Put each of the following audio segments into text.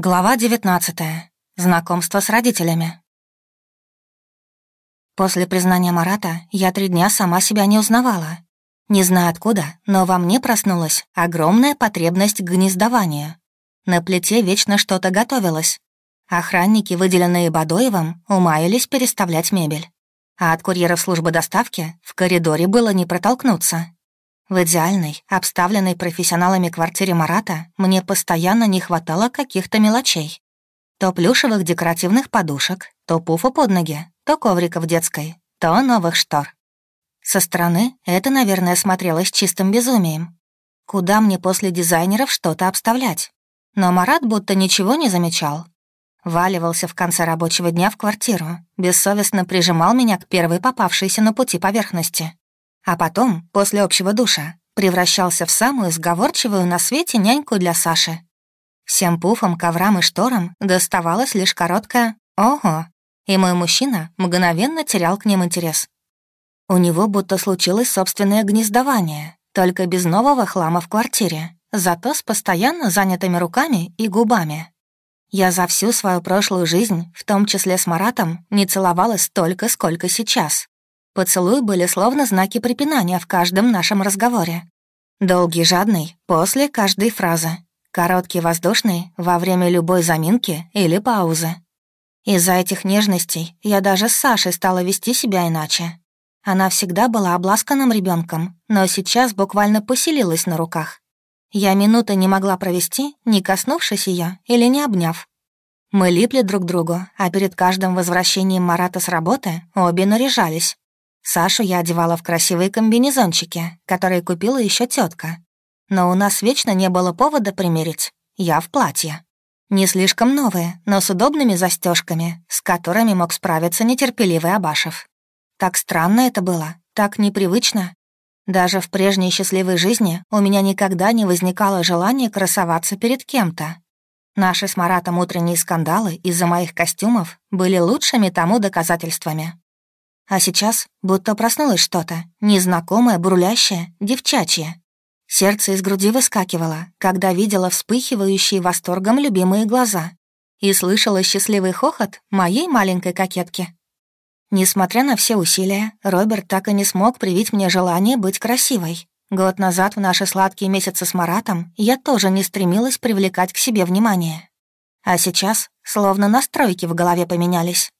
Глава 19. Знакомство с родителями. После признания Марата я три дня сама себя не узнавала. Не знаю откуда, но во мне проснулась огромная потребность к гнездованию. На плите вечно что-то готовилось. Охранники, выделенные Бадоевым, умаялись переставлять мебель. А от курьеров службы доставки в коридоре было не протолкнуться. В идеальной, обставленной профессионалами квартире Марата мне постоянно не хватало каких-то мелочей. То плюшевых декоративных подушек, то пуфа под ноги, то коврика в детской, то новых штор. Со стороны это, наверное, смотрелось чистым безумием. Куда мне после дизайнеров что-то обставлять? Но Марат будто ничего не замечал. Валивался в конце рабочего дня в квартиру, бессовестно прижимал меня к первой попавшейся на пути поверхности. А потом, после общего душа, превращался в самую сговорчивую на свете няньку для Саши. Всем пуфам, коврам и шторам доставалось лишь короткое «Ого!», и мой мужчина мгновенно терял к ним интерес. У него будто случилось собственное гнездование, только без нового хлама в квартире, зато с постоянно занятыми руками и губами. Я за всю свою прошлую жизнь, в том числе с Маратом, не целовалась столько, сколько сейчас. Поцелуи были словно знаки препинания в каждом нашем разговоре. Долгий жадный после каждой фразы. Короткий воздушный во время любой заминки или паузы. Из-за этих нежностей я даже с Сашей стала вести себя иначе. Она всегда была обласканным ребенком, но сейчас буквально поселилась на руках. Я минуты не могла провести, не коснувшись ее или не обняв. Мы липли друг к другу, а перед каждым возвращением Марата с работы обе наряжались. Сашу я одевала в красивые комбинезончики, которые купила еще тетка. Но у нас вечно не было повода примерить. Я в платье. Не слишком новые, но с удобными застежками, с которыми мог справиться нетерпеливый Абашев. Так странно это было, так непривычно. Даже в прежней счастливой жизни у меня никогда не возникало желания красоваться перед кем-то. Наши с Маратом утренние скандалы из-за моих костюмов были лучшими тому доказательствами. А сейчас будто проснулось что-то, незнакомое, бурлящее, девчачье. Сердце из груди выскакивало, когда видела вспыхивающие восторгом любимые глаза и слышала счастливый хохот моей маленькой кокетки. Несмотря на все усилия, Роберт так и не смог привить мне желание быть красивой. Год назад, в наши сладкие месяцы с Маратом, я тоже не стремилась привлекать к себе внимание. А сейчас словно настройки в голове поменялись.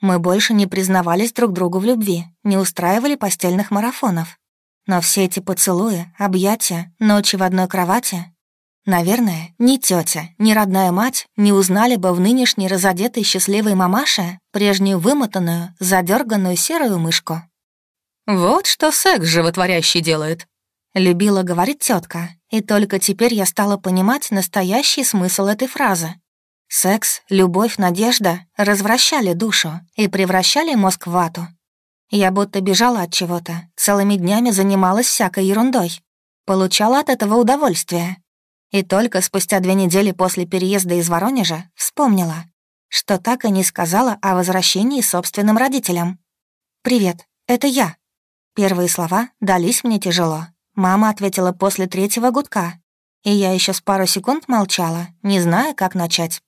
Мы больше не признавались друг другу в любви, не устраивали постельных марафонов. Но все эти поцелуи, объятия, ночи в одной кровати... Наверное, ни тетя, ни родная мать не узнали бы в нынешней разодетой счастливой мамаше прежнюю вымотанную, задерганную серую мышку. «Вот что секс животворящий делает», — любила говорить тетка, и только теперь я стала понимать настоящий смысл этой фразы. Секс, любовь, надежда развращали душу и превращали мозг в вату. Я будто бежала от чего-то, целыми днями занималась всякой ерундой. Получала от этого удовольствие. И только спустя две недели после переезда из Воронежа вспомнила, что так и не сказала о возвращении собственным родителям. «Привет, это я». Первые слова дались мне тяжело. Мама ответила после третьего гудка, и я еще с пару секунд молчала, не зная, как начать.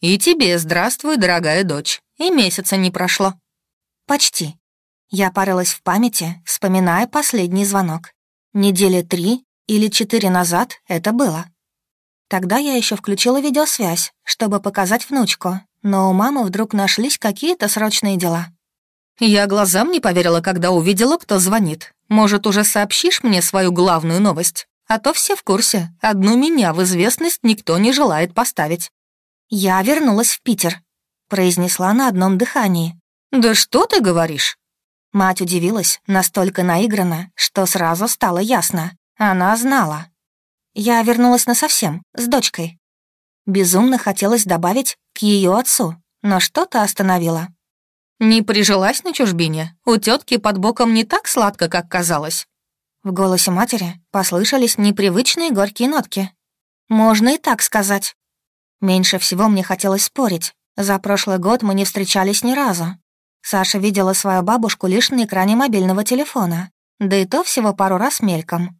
«И тебе здравствуй, дорогая дочь. И месяца не прошло». «Почти». Я парилась в памяти, вспоминая последний звонок. Недели три или четыре назад это было. Тогда я еще включила видеосвязь, чтобы показать внучку, но у мамы вдруг нашлись какие-то срочные дела. Я глазам не поверила, когда увидела, кто звонит. Может, уже сообщишь мне свою главную новость? А то все в курсе. Одну меня в известность никто не желает поставить. «Я вернулась в Питер», — произнесла на одном дыхании. «Да что ты говоришь?» Мать удивилась настолько наигранно, что сразу стало ясно. Она знала. Я вернулась насовсем, с дочкой. Безумно хотелось добавить к ее отцу, но что-то остановило. «Не прижилась на чужбине? У тетки под боком не так сладко, как казалось?» В голосе матери послышались непривычные горькие нотки. «Можно и так сказать». Меньше всего мне хотелось спорить. За прошлый год мы не встречались ни разу. Саша видела свою бабушку лишь на экране мобильного телефона, да и то всего пару раз мельком.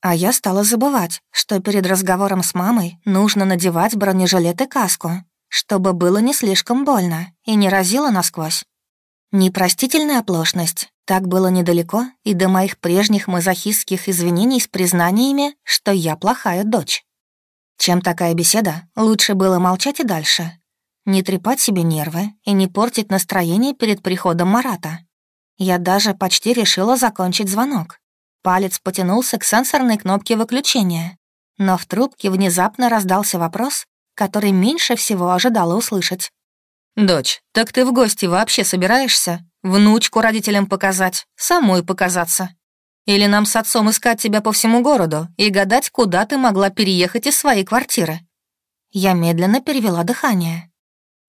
А я стала забывать, что перед разговором с мамой нужно надевать бронежилет и каску, чтобы было не слишком больно и не разило насквозь. Непростительная оплошность. Так было недалеко и до моих прежних мазохистских извинений с признаниями, что я плохая дочь. Чем такая беседа, лучше было молчать и дальше. Не трепать себе нервы и не портить настроение перед приходом Марата. Я даже почти решила закончить звонок. Палец потянулся к сенсорной кнопке выключения. Но в трубке внезапно раздался вопрос, который меньше всего ожидала услышать. «Дочь, так ты в гости вообще собираешься? Внучку родителям показать, самой показаться? Или нам с отцом искать тебя по всему городу и гадать, куда ты могла переехать из своей квартиры?» Я медленно перевела дыхание.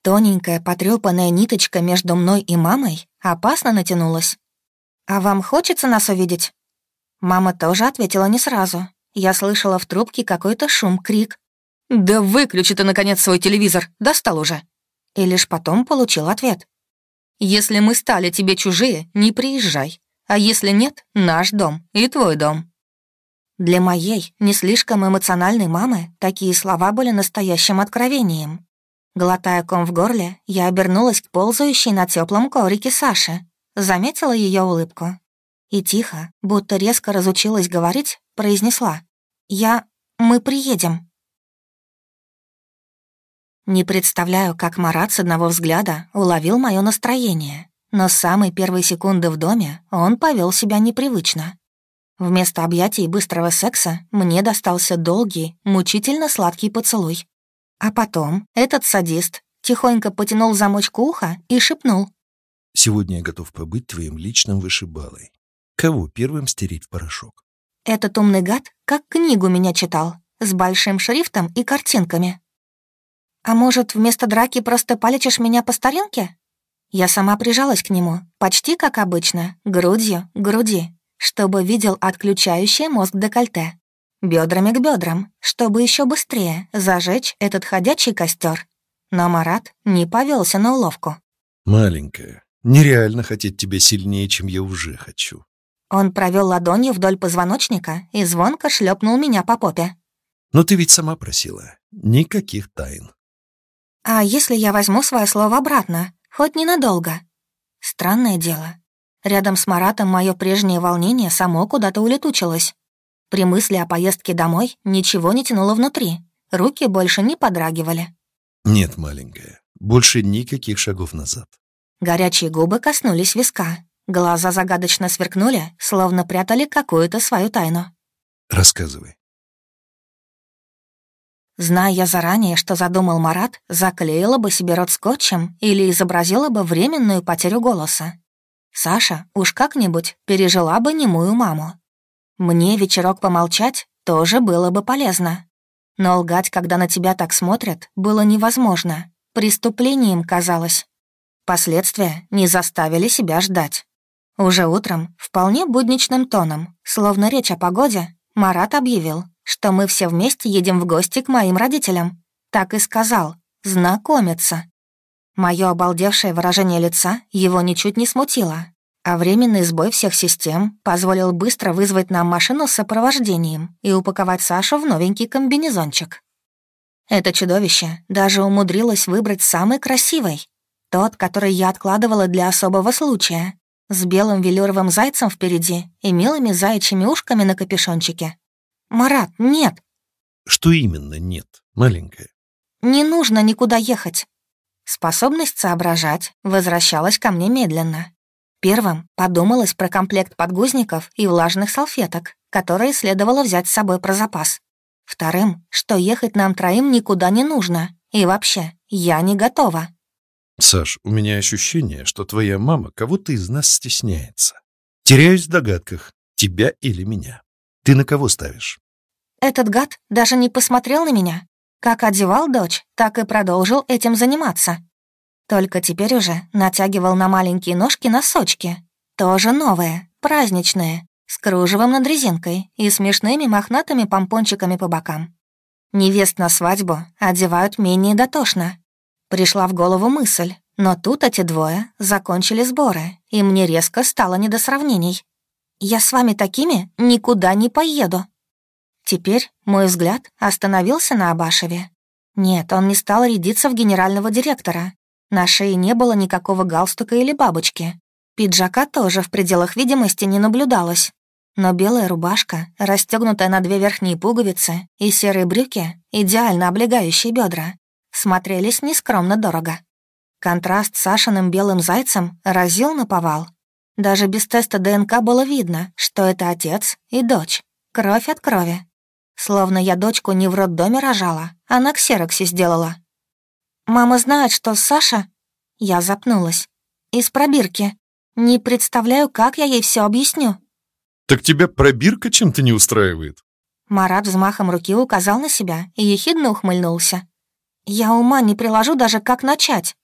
Тоненькая потрёпанная ниточка между мной и мамой опасно натянулась. «А вам хочется нас увидеть?» Мама тоже ответила не сразу. Я слышала в трубке какой-то шум, крик. «Да выключи ты, наконец, свой телевизор, достал уже!» И лишь потом получил ответ. «Если мы стали тебе чужие, не приезжай. А если нет, наш дом и твой дом». Для моей, не слишком эмоциональной мамы, такие слова были настоящим откровением. Глотая ком в горле, я обернулась к ползающей на теплом коврике Саши, заметила ее улыбку. И тихо, будто резко разучилась говорить, произнесла. «Я... мы приедем». Не представляю, как Марат с одного взгляда уловил мое настроение, но с самой первой секунды в доме он повел себя непривычно. Вместо объятий и быстрого секса мне достался долгий, мучительно сладкий поцелуй. А потом этот садист тихонько потянул замочку уха и шепнул. «Сегодня я готов побыть твоим личным вышибалой. Кого первым стереть в порошок?» Этот умный гад как книгу меня читал, с большим шрифтом и картинками. «А может, вместо драки просто полечишь меня по старинке?» Я сама прижалась к нему, почти как обычно, грудью к груди, чтобы видел отключающий мозг декольте. Бедрами к бедрам, чтобы еще быстрее зажечь этот ходячий костер. Но Марат не повелся на уловку. «Маленькая, нереально хотеть тебя сильнее, чем я уже хочу». Он провел ладонью вдоль позвоночника и звонко шлепнул меня по попе. «Но ты ведь сама просила. Никаких тайн». «А если я возьму свое слово обратно? Хоть ненадолго?» Странное дело. Рядом с Маратом мое прежнее волнение само куда-то улетучилось. При мысли о поездке домой ничего не тянуло внутри. Руки больше не подрагивали. «Нет, маленькая, больше никаких шагов назад». Горячие губы коснулись виска. Глаза загадочно сверкнули, словно прятали какую-то свою тайну. «Рассказывай». Зная я заранее, что задумал Марат, заклеила бы себе рот скотчем или изобразила бы временную потерю голоса. Саша уж как-нибудь пережила бы немую маму. Мне вечерок помолчать тоже было бы полезно. Но лгать, когда на тебя так смотрят, было невозможно. Преступлением казалось. Последствия не заставили себя ждать. Уже утром, вполне будничным тоном, словно речь о погоде, Марат объявил, что мы все вместе едем в гости к моим родителям. Так и сказал. Знакомиться. Мое обалдевшее выражение лица его ничуть не смутило, а временный сбой всех систем позволил быстро вызвать нам машину с сопровождением и упаковать Сашу в новенький комбинезончик. Это чудовище даже умудрилось выбрать самый красивый, тот, который я откладывала для особого случая, с белым велюровым зайцем впереди и милыми заячьими ушками на капюшончике. «Марат, нет!» «Что именно нет, маленькая?» «Не нужно никуда ехать». Способность соображать возвращалась ко мне медленно. Первым подумалось про комплект подгузников и влажных салфеток, которые следовало взять с собой про запас. Вторым, что ехать нам троим никуда не нужно. И вообще, я не готова. «Саш, у меня ощущение, что твоя мама кого-то из нас стесняется. Теряюсь в догадках, тебя или меня. Ты на кого ставишь?» Этот гад даже не посмотрел на меня. Как одевал дочь, так и продолжил этим заниматься. Только теперь уже натягивал на маленькие ножки носочки. Тоже новые, праздничные, с кружевом над резинкой и смешными мохнатыми помпончиками по бокам. Невест на свадьбу одевают менее дотошно. Пришла в голову мысль, но тут эти двое закончили сборы, и мне резко стало не до сравнений. «Я с вами такими никуда не поеду». Теперь мой взгляд остановился на Абашеве. Нет, он не стал рядиться в генерального директора. На шее не было никакого галстука или бабочки. Пиджака тоже в пределах видимости не наблюдалось. Но белая рубашка, расстегнутая на две верхние пуговицы, и серые брюки, идеально облегающие бедра, смотрелись нескромно дорого. Контраст с Сашиным белым зайцем разил на повал. Даже без теста ДНК было видно, что это отец и дочь. Кровь от крови. Словно я дочку не в роддоме рожала, а на ксероксе сделала. «Мама знает, что Саша...» Я запнулась. «Из пробирки. Не представляю, как я ей все объясню». «Так тебя пробирка чем-то не устраивает?» Марат взмахом руки указал на себя и ехидно ухмыльнулся. «Я ума не приложу даже, как начать».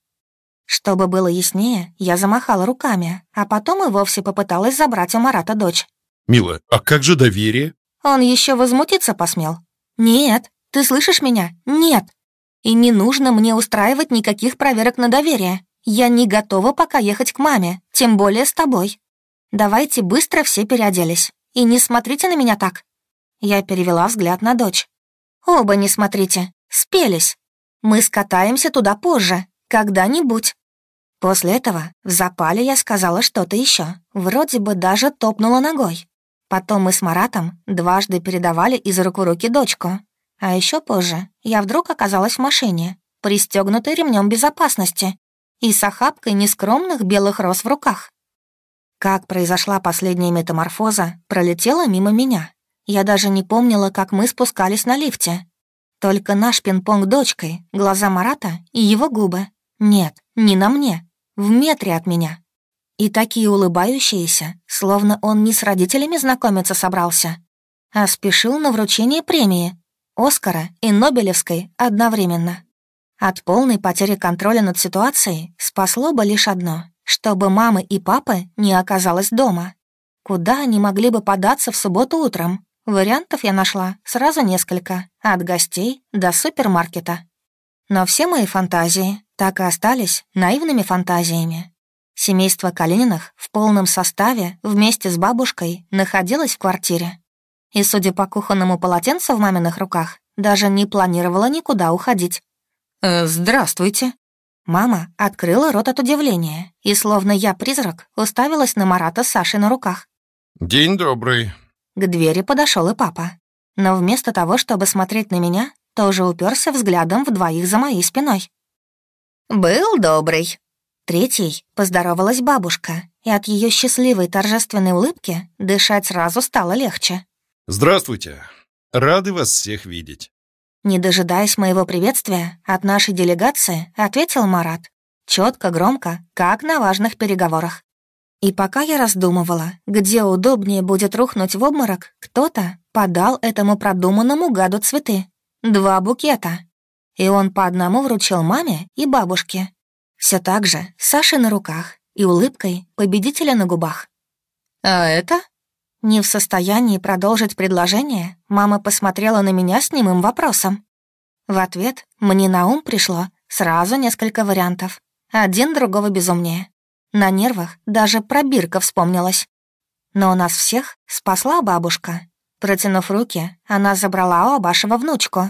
Чтобы было яснее, я замахала руками, а потом и вовсе попыталась забрать у Марата дочь. «Мила, а как же доверие?» Он еще возмутиться посмел. «Нет, ты слышишь меня? Нет. И не нужно мне устраивать никаких проверок на доверие. Я не готова пока ехать к маме, тем более с тобой. Давайте быстро все переоделись. И не смотрите на меня так». Я перевела взгляд на дочь. «Оба не смотрите. Спелись. Мы скатаемся туда позже, когда-нибудь». После этого в запале я сказала что-то еще, вроде бы даже топнула ногой. Потом мы с Маратом дважды передавали из рук в руки дочку. А еще позже я вдруг оказалась в машине, пристегнутой ремнем безопасности и с охапкой нескромных белых роз в руках. Как произошла последняя метаморфоза, пролетела мимо меня. Я даже не помнила, как мы спускались на лифте. Только наш пинг-понг дочкой, глаза Марата и его губы. Нет, не на мне, в метре от меня. И такие улыбающиеся, словно он не с родителями знакомиться собрался, а спешил на вручение премии, Оскара и Нобелевской одновременно. От полной потери контроля над ситуацией спасло бы лишь одно — чтобы мамы и папы не оказалось дома. Куда они могли бы податься в субботу утром? Вариантов я нашла сразу несколько, от гостей до супермаркета. Но все мои фантазии так и остались наивными фантазиями. Семейство Калининых в полном составе вместе с бабушкой находилось в квартире. И, судя по кухонному полотенцу в маминых руках, даже не планировала никуда уходить. «Э, «Здравствуйте». Мама открыла рот от удивления, и, словно я призрак, уставилась на Марата с Сашей на руках. «День добрый». К двери подошел и папа. Но вместо того, чтобы смотреть на меня, тоже уперся взглядом в двоих за моей спиной. «Был добрый». Третий поздоровалась бабушка, и от ее счастливой торжественной улыбки дышать сразу стало легче. «Здравствуйте. Рады вас всех видеть». Не дожидаясь моего приветствия, от нашей делегации ответил Марат. четко, громко, как на важных переговорах. И пока я раздумывала, где удобнее будет рухнуть в обморок, кто-то подал этому продуманному гаду цветы. Два букета и он по одному вручил маме и бабушке. Все так же, Сашей на руках и улыбкой победителя на губах. «А это?» Не в состоянии продолжить предложение, мама посмотрела на меня с немым вопросом. В ответ мне на ум пришло сразу несколько вариантов, один другого безумнее. На нервах даже пробирка вспомнилась. Но у нас всех спасла бабушка. Протянув руки, она забрала у Абашева внучку.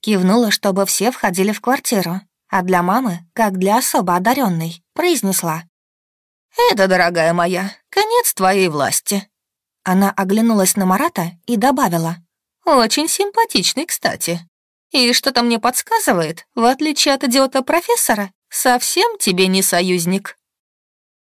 Кивнула, чтобы все входили в квартиру, а для мамы, как для особо одаренной, произнесла. «Это, дорогая моя, конец твоей власти». Она оглянулась на Марата и добавила. «Очень симпатичный, кстати. И что-то мне подсказывает, в отличие от идиота-профессора, совсем тебе не союзник».